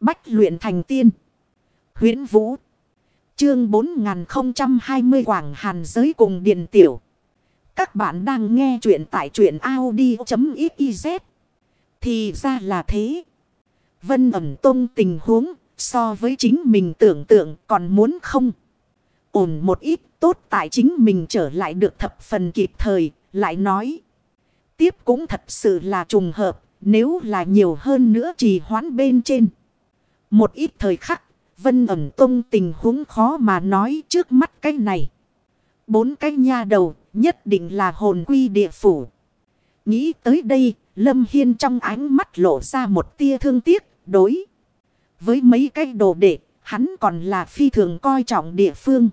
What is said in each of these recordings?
Bách luyện thành tiên. huyễn Vũ. Chương 4020 Quảng Hàn giới cùng Điện Tiểu. Các bạn đang nghe truyện tại truyện Audi.xyz. Thì ra là thế. Vân ẩm tông tình huống so với chính mình tưởng tượng còn muốn không. Ổn một ít tốt tại chính mình trở lại được thập phần kịp thời, lại nói. Tiếp cũng thật sự là trùng hợp, nếu là nhiều hơn nữa trì hoãn bên trên. Một ít thời khắc, Vân ẩn tung tình huống khó mà nói trước mắt cái này. Bốn cái nha đầu, nhất định là hồn quy địa phủ. Nghĩ tới đây, Lâm Hiên trong ánh mắt lộ ra một tia thương tiếc, đối. Với mấy cái đồ đệ, hắn còn là phi thường coi trọng địa phương.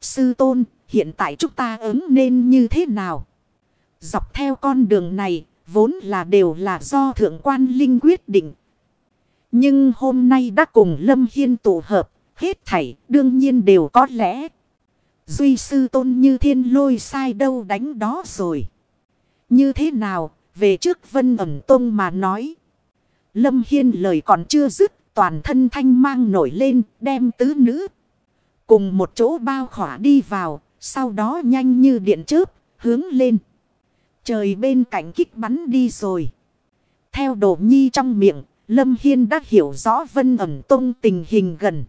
Sư tôn, hiện tại chúng ta ứng nên như thế nào? Dọc theo con đường này, vốn là đều là do thượng quan linh quyết định. Nhưng hôm nay đã cùng Lâm Hiên tụ hợp, hết thảy đương nhiên đều có lẽ. Duy sư tôn như thiên lôi sai đâu đánh đó rồi. Như thế nào, về trước vân ẩm tôn mà nói. Lâm Hiên lời còn chưa dứt, toàn thân thanh mang nổi lên, đem tứ nữ. Cùng một chỗ bao khỏa đi vào, sau đó nhanh như điện chớp, hướng lên. Trời bên cạnh kích bắn đi rồi. Theo đổ nhi trong miệng, Lâm Hiên đã hiểu rõ vân ẩm tông tình hình gần.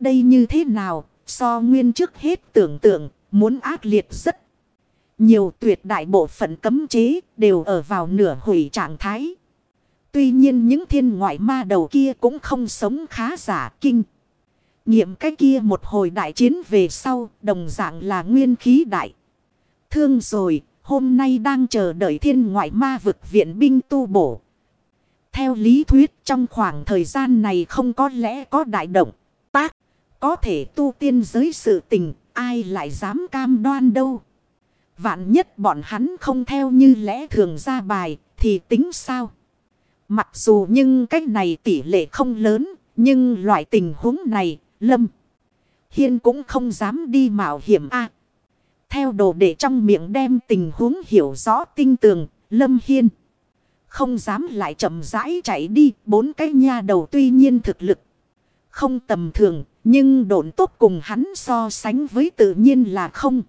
Đây như thế nào, so nguyên trước hết tưởng tượng, muốn ác liệt rất. Nhiều tuyệt đại bộ phận cấm chế đều ở vào nửa hủy trạng thái. Tuy nhiên những thiên ngoại ma đầu kia cũng không sống khá giả kinh. Nghiệm cái kia một hồi đại chiến về sau, đồng dạng là nguyên khí đại. Thương rồi, hôm nay đang chờ đợi thiên ngoại ma vực viện binh tu bổ. Theo lý thuyết trong khoảng thời gian này không có lẽ có đại động, tác, có thể tu tiên giới sự tình, ai lại dám cam đoan đâu. Vạn nhất bọn hắn không theo như lẽ thường ra bài, thì tính sao? Mặc dù nhưng cách này tỷ lệ không lớn, nhưng loại tình huống này, Lâm Hiên cũng không dám đi mạo hiểm a. theo đồ để trong miệng đem tình huống hiểu rõ tinh tường, Lâm Hiên không dám lại chậm rãi chạy đi, bốn cái nha đầu tuy nhiên thực lực không tầm thường, nhưng độn tốt cùng hắn so sánh với tự nhiên là không.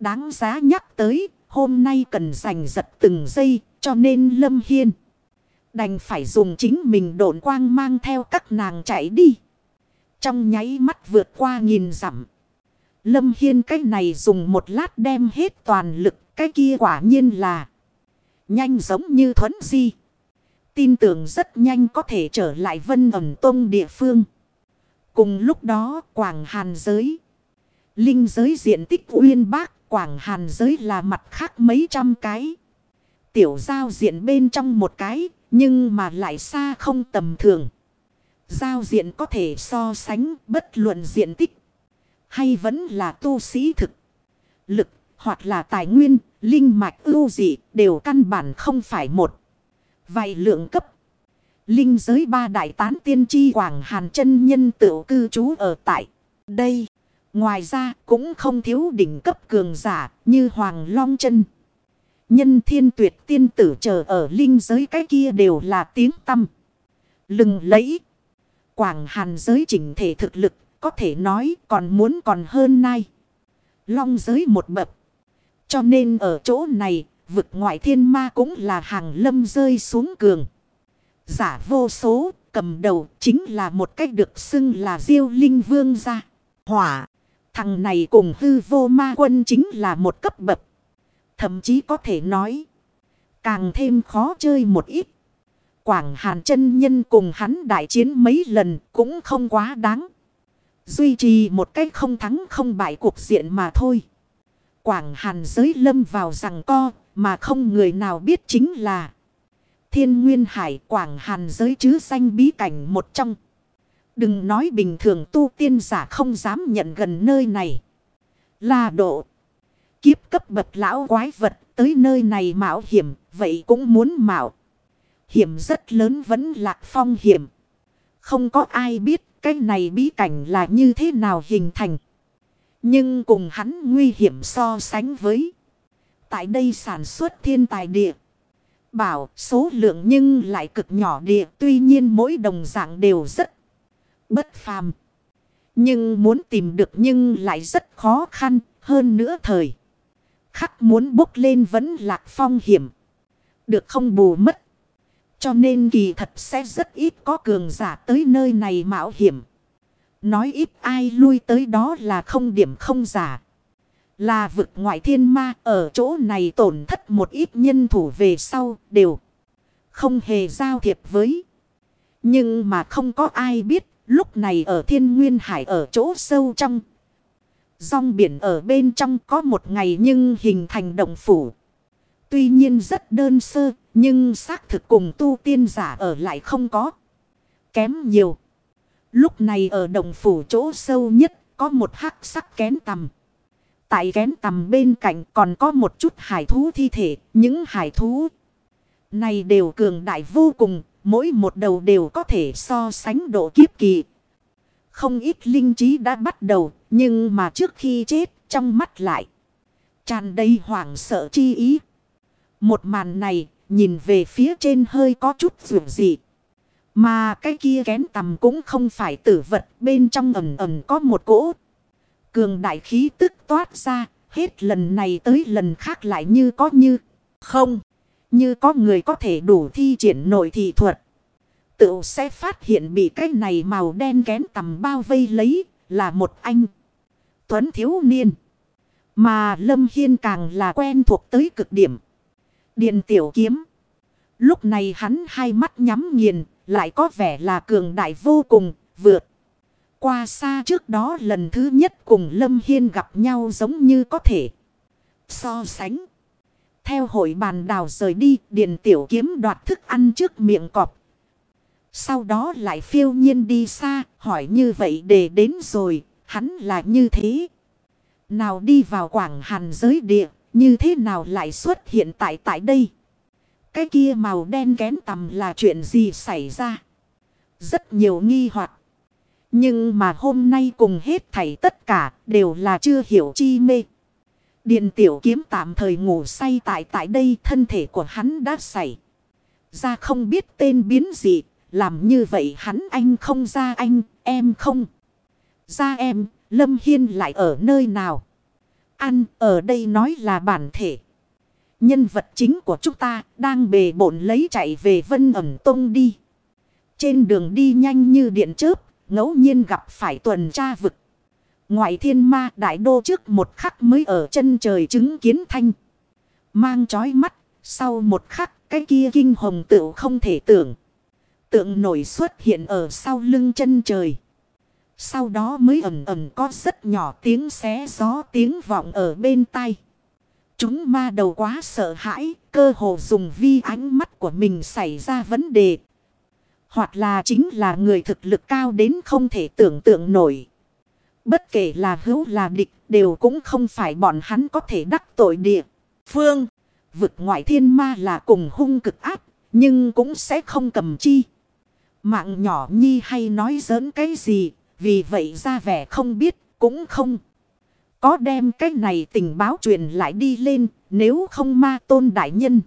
Đáng giá nhắc tới, hôm nay cần giành giật từng giây, cho nên Lâm Hiên đành phải dùng chính mình độn quang mang theo các nàng chạy đi. Trong nháy mắt vượt qua nghìn dặm. Lâm Hiên cái này dùng một lát đem hết toàn lực. Cái kia quả nhiên là nhanh giống như thuấn di. Tin tưởng rất nhanh có thể trở lại vân ẩm tông địa phương. Cùng lúc đó Quảng Hàn giới. Linh giới diện tích uyên bác. Quảng Hàn giới là mặt khác mấy trăm cái. Tiểu giao diện bên trong một cái. Nhưng mà lại xa không tầm thường. Giao diện có thể so sánh bất luận diện tích. Hay vẫn là tu sĩ thực. Lực hoặc là tài nguyên, linh mạch ưu dị đều căn bản không phải một. Vài lượng cấp. Linh giới ba đại tán tiên tri quảng hàn chân nhân tự cư trú ở tại đây. Ngoài ra cũng không thiếu đỉnh cấp cường giả như Hoàng Long chân. Nhân thiên tuyệt tiên tử chờ ở linh giới cái kia đều là tiếng tâm. Lừng lấy. Quảng hàn giới chỉnh thể thực lực, có thể nói còn muốn còn hơn nay. Long giới một bậc. Cho nên ở chỗ này, vực ngoại thiên ma cũng là hàng lâm rơi xuống cường. Giả vô số, cầm đầu chính là một cách được xưng là diêu linh vương gia. Hỏa, thằng này cùng hư vô ma quân chính là một cấp bậc. Thậm chí có thể nói, càng thêm khó chơi một ít. Quảng Hàn chân nhân cùng hắn đại chiến mấy lần cũng không quá đáng. Duy trì một cách không thắng không bại cuộc diện mà thôi. Quảng Hàn giới lâm vào rằng co mà không người nào biết chính là Thiên Nguyên Hải Quảng Hàn giới chứ danh bí cảnh một trong. Đừng nói bình thường tu tiên giả không dám nhận gần nơi này. Là độ. Kiếp cấp bậc lão quái vật tới nơi này mạo hiểm, vậy cũng muốn mạo. Hiểm rất lớn vẫn lạc phong hiểm. Không có ai biết cái này bí cảnh là như thế nào hình thành. Nhưng cùng hắn nguy hiểm so sánh với. Tại đây sản xuất thiên tài địa. Bảo số lượng nhưng lại cực nhỏ địa tuy nhiên mỗi đồng dạng đều rất bất phàm. Nhưng muốn tìm được nhưng lại rất khó khăn hơn nữa thời. Khắc muốn bốc lên vẫn lạc phong hiểm. Được không bù mất. Cho nên kỳ thật sẽ rất ít có cường giả tới nơi này mạo hiểm. Nói ít ai lui tới đó là không điểm không giả. Là vực ngoại thiên ma, ở chỗ này tổn thất một ít nhân thủ về sau, đều không hề giao thiệp với. Nhưng mà không có ai biết, lúc này ở thiên nguyên hải ở chỗ sâu trong. Dòng biển ở bên trong có một ngày nhưng hình thành động phủ. Tuy nhiên rất đơn sơ, nhưng xác thực cùng tu tiên giả ở lại không có. Kém nhiều. Lúc này ở động phủ chỗ sâu nhất có một hắc sắc kén tầm. Tại kén tầm bên cạnh còn có một chút hải thú thi thể. Những hải thú này đều cường đại vô cùng. Mỗi một đầu đều có thể so sánh độ kiếp kỳ. Không ít linh trí đã bắt đầu. Nhưng mà trước khi chết, trong mắt lại. tràn đầy hoảng sợ chi ý. Một màn này, nhìn về phía trên hơi có chút vượt dịp. Mà cái kia kén tầm cũng không phải tử vật bên trong ẩm ẩm có một cỗ. Cường đại khí tức toát ra, hết lần này tới lần khác lại như có như không. Như có người có thể đủ thi triển nội thị thuật. Tự sẽ phát hiện bị cái này màu đen kén tầm bao vây lấy là một anh. Tuấn thiếu niên. Mà Lâm Hiên càng là quen thuộc tới cực điểm. Điện tiểu kiếm. Lúc này hắn hai mắt nhắm nghiền, lại có vẻ là cường đại vô cùng, vượt. Qua xa trước đó lần thứ nhất cùng Lâm Hiên gặp nhau giống như có thể. So sánh. Theo hội bàn đào rời đi, Điền tiểu kiếm đoạt thức ăn trước miệng cọp. Sau đó lại phiêu nhiên đi xa, hỏi như vậy để đến rồi, hắn là như thế. Nào đi vào quảng hàn giới địa, như thế nào lại xuất hiện tại tại đây? Cái kia màu đen kén tầm là chuyện gì xảy ra? Rất nhiều nghi hoặc Nhưng mà hôm nay cùng hết thảy tất cả đều là chưa hiểu chi mê. Điện tiểu kiếm tạm thời ngủ say tại tại đây thân thể của hắn đã xảy. Ra không biết tên biến gì. Làm như vậy hắn anh không ra anh, em không. Ra em, Lâm Hiên lại ở nơi nào? Ăn ở đây nói là bản thể. Nhân vật chính của chúng ta đang bề bộn lấy chạy về vân ẩm tông đi. Trên đường đi nhanh như điện chớp, ngẫu nhiên gặp phải tuần tra vực. Ngoại thiên ma đại đô trước một khắc mới ở chân trời chứng kiến thanh. Mang chói mắt, sau một khắc cái kia kinh hồng tựu không thể tưởng. Tượng nổi xuất hiện ở sau lưng chân trời. Sau đó mới ẩm ẩm có rất nhỏ tiếng xé gió tiếng vọng ở bên tai. Chúng ma đầu quá sợ hãi, cơ hồ dùng vi ánh mắt của mình xảy ra vấn đề. Hoặc là chính là người thực lực cao đến không thể tưởng tượng nổi. Bất kể là hữu là địch đều cũng không phải bọn hắn có thể đắc tội địa. Phương, vực ngoại thiên ma là cùng hung cực áp, nhưng cũng sẽ không cầm chi. Mạng nhỏ nhi hay nói giỡn cái gì, vì vậy ra vẻ không biết, cũng không. Có đem cái này tình báo truyền lại đi lên, nếu không ma tôn đại nhân.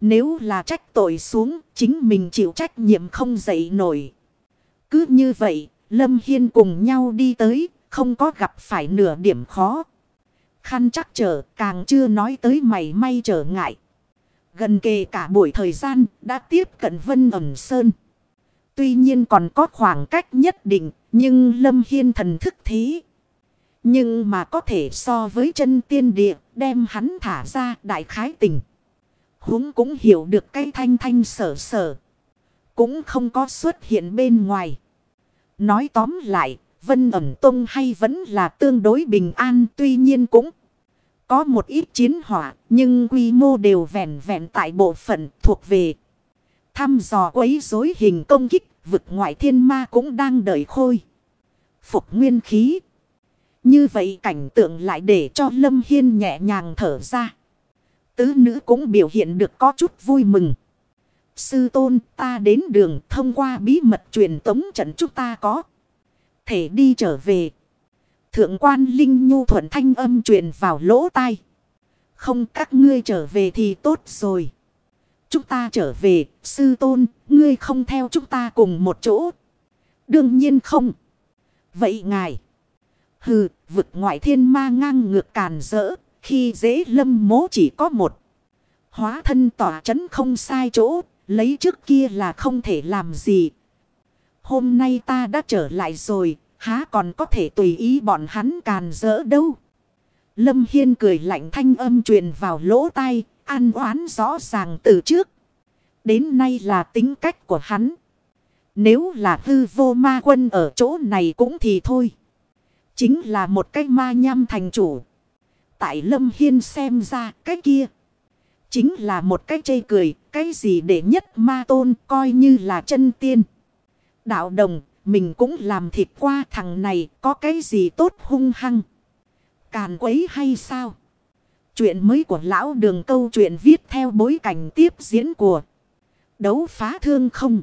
Nếu là trách tội xuống, chính mình chịu trách nhiệm không dậy nổi. Cứ như vậy, Lâm Hiên cùng nhau đi tới, không có gặp phải nửa điểm khó. Khăn chắc trở, càng chưa nói tới mày may trở ngại. Gần kề cả buổi thời gian, đã tiếp cận Vân ẩm sơn. Tuy nhiên còn có khoảng cách nhất định, nhưng Lâm Hiên thần thức thí nhưng mà có thể so với chân tiên địa, đem hắn thả ra đại khái tình. Húng cũng hiểu được cái thanh thanh sở sở. Cũng không có xuất hiện bên ngoài. Nói tóm lại, Vân ẩm tông hay vẫn là tương đối bình an tuy nhiên cũng có một ít chiến hỏa nhưng quy mô đều vẹn vẹn tại bộ phận thuộc về thăm dò quấy rối hình công kích vực ngoại thiên ma cũng đang đợi khôi. Phục nguyên khí. Như vậy cảnh tượng lại để cho Lâm Hiên nhẹ nhàng thở ra. Tứ nữ cũng biểu hiện được có chút vui mừng. Sư tôn ta đến đường thông qua bí mật truyền tống trận chúng ta có. Thể đi trở về. Thượng quan Linh Nhu thuận thanh âm truyền vào lỗ tai. Không các ngươi trở về thì tốt rồi. chúng ta trở về, sư tôn, ngươi không theo chúng ta cùng một chỗ. Đương nhiên không. Vậy ngài. Hừ, vực ngoại thiên ma ngang ngược càn rỡ, khi dễ lâm mố chỉ có một. Hóa thân tỏa chấn không sai chỗ, lấy trước kia là không thể làm gì. Hôm nay ta đã trở lại rồi, há còn có thể tùy ý bọn hắn càn rỡ đâu. Lâm Hiên cười lạnh thanh âm truyền vào lỗ tai, an oán rõ ràng từ trước. Đến nay là tính cách của hắn. Nếu là hư vô ma quân ở chỗ này cũng thì thôi. Chính là một cái ma nham thành chủ. Tại Lâm Hiên xem ra, cái kia. Chính là một cái chê cười. Cái gì để nhất ma tôn coi như là chân tiên. Đạo đồng, mình cũng làm thịt qua thằng này, có cái gì tốt hung hăng. Càn quấy hay sao? Chuyện mới của lão đường câu chuyện viết theo bối cảnh tiếp diễn của đấu phá thương không.